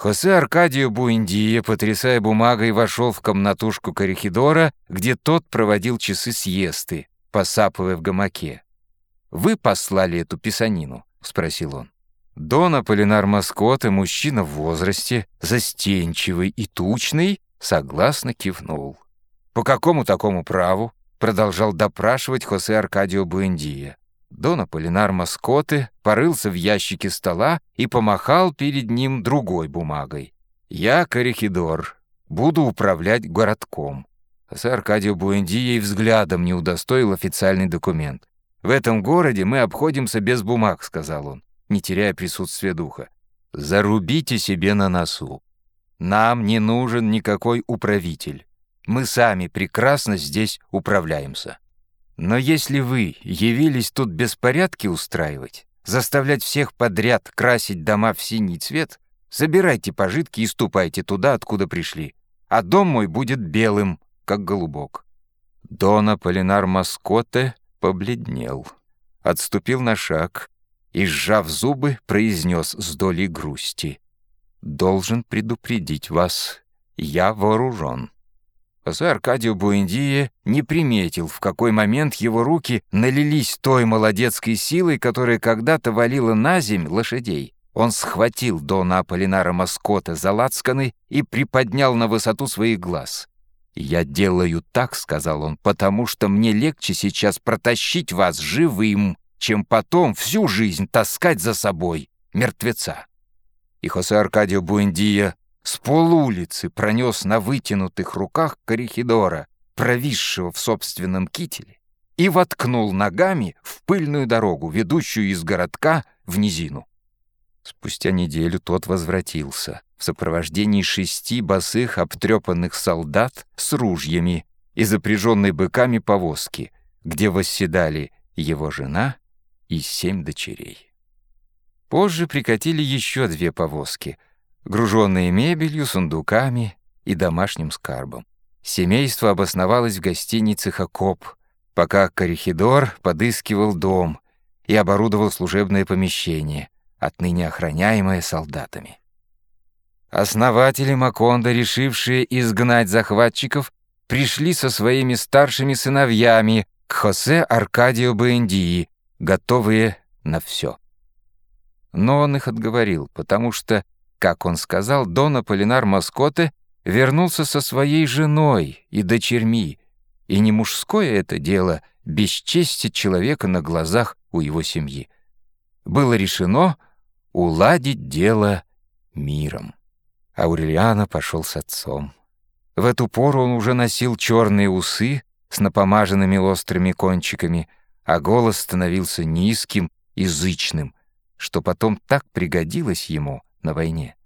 Хосе Аркадио Буэндия, потрясая бумагой, вошел в комнатушку Корихидора, где тот проводил часы съесты, посапывая в гамаке. «Вы послали эту писанину?» — спросил он. Дон Аполлинар Маскоте, мужчина в возрасте, застенчивый и тучный, согласно кивнул. «По какому такому праву?» — продолжал допрашивать Хосе Аркадио Буэндия. Дон Аполлинар Маскоте порылся в ящике стола и помахал перед ним другой бумагой. «Я Корихидор, буду управлять городком». Хосе Аркадио Буэндия и взглядом не удостоил официальный документ. «В этом городе мы обходимся без бумаг», — сказал он, не теряя присутствия духа. «Зарубите себе на носу. Нам не нужен никакой управитель. Мы сами прекрасно здесь управляемся». Но если вы явились тут беспорядки устраивать, заставлять всех подряд красить дома в синий цвет, собирайте пожитки и ступайте туда, откуда пришли, а дом мой будет белым, как голубок». Дона Полинар Маскоте побледнел, отступил на шаг и, сжав зубы, произнес с долей грусти. «Должен предупредить вас, я вооружен». Хосе Аркадио Буэндия не приметил, в какой момент его руки налились той молодецкой силой, которая когда-то валила на земь лошадей. Он схватил Дона Аполлинара Маскота за лацканы и приподнял на высоту своих глаз. «Я делаю так», — сказал он, — «потому что мне легче сейчас протащить вас живым, чем потом всю жизнь таскать за собой мертвеца». И Хосе Аркадио Буэндия с полулицы пронес на вытянутых руках Корихидора, провисшего в собственном кителе, и воткнул ногами в пыльную дорогу, ведущую из городка в низину. Спустя неделю тот возвратился в сопровождении шести босых обтрепанных солдат с ружьями и запряженной быками повозки, где восседали его жена и семь дочерей. Позже прикатили еще две повозки — груженные мебелью, сундуками и домашним скарбом. Семейство обосновалось в гостинице «Хакоп», пока Корихидор подыскивал дом и оборудовал служебное помещение, отныне охраняемое солдатами. Основатели Маконда, решившие изгнать захватчиков, пришли со своими старшими сыновьями к Хосе Аркадио Буэндии, готовые на все. Но он их отговорил, потому что как он сказал, Дон Аполлинар Маскоте вернулся со своей женой и дочерьми, и не мужское это дело бесчестить человека на глазах у его семьи. Было решено уладить дело миром. Аурелиано пошел с отцом. В эту пору он уже носил черные усы с напомаженными острыми кончиками, а голос становился низким и зычным, что потом так пригодилось ему — на войне.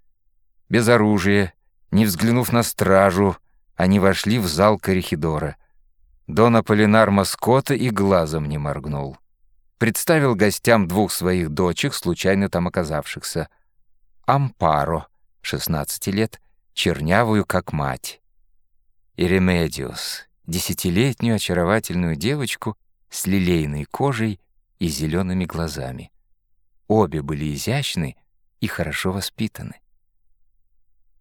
Без оружия, не взглянув на стражу, они вошли в зал Корихидора. Дон Аполлинар Маскота и глазом не моргнул. Представил гостям двух своих дочек, случайно там оказавшихся. Ампаро, 16 лет, чернявую, как мать. И Ремедиос, десятилетнюю очаровательную девочку с лилейной кожей и зелеными глазами. Обе были изящны и хорошо воспитаны.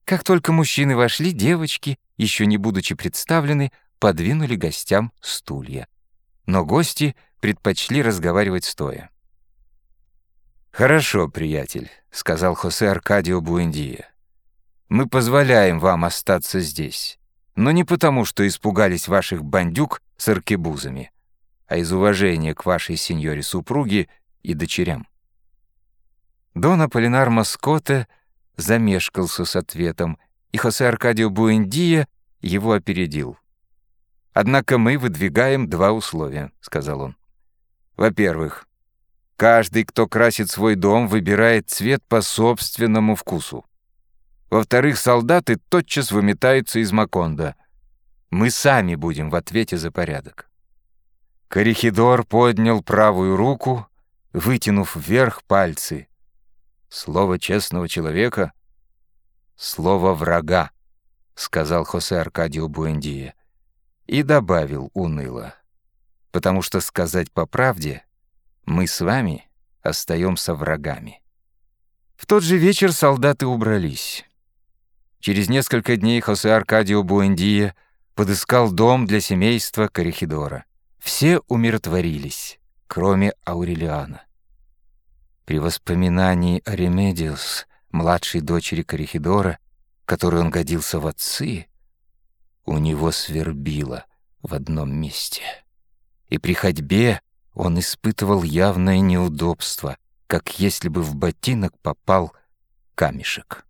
Как только мужчины вошли, девочки, еще не будучи представлены, подвинули гостям стулья. Но гости предпочли разговаривать стоя. «Хорошо, приятель», — сказал Хосе Аркадио Буэндия. «Мы позволяем вам остаться здесь, но не потому, что испугались ваших бандюк с аркебузами, а из уважения к вашей сеньоре-супруге и дочерям». Дон Аполлинар Маскоте замешкался с ответом, и Хосе Аркадио Буэндия его опередил. «Однако мы выдвигаем два условия», — сказал он. «Во-первых, каждый, кто красит свой дом, выбирает цвет по собственному вкусу. Во-вторых, солдаты тотчас выметаются из Маконда. Мы сами будем в ответе за порядок». Корихидор поднял правую руку, вытянув вверх пальцы — Слово честного человека — слово врага, — сказал Хосе Аркадио Буэндия. И добавил уныло. Потому что сказать по правде, мы с вами остаемся врагами. В тот же вечер солдаты убрались. Через несколько дней Хосе Аркадио Буэндия подыскал дом для семейства Корихидора. Все умиротворились, кроме Аурелиано. При воспоминании о Ремедиос, младшей дочери коррехидора, которой он годился в отцы, у него свербило в одном месте. И при ходьбе он испытывал явное неудобство, как если бы в ботинок попал камешек.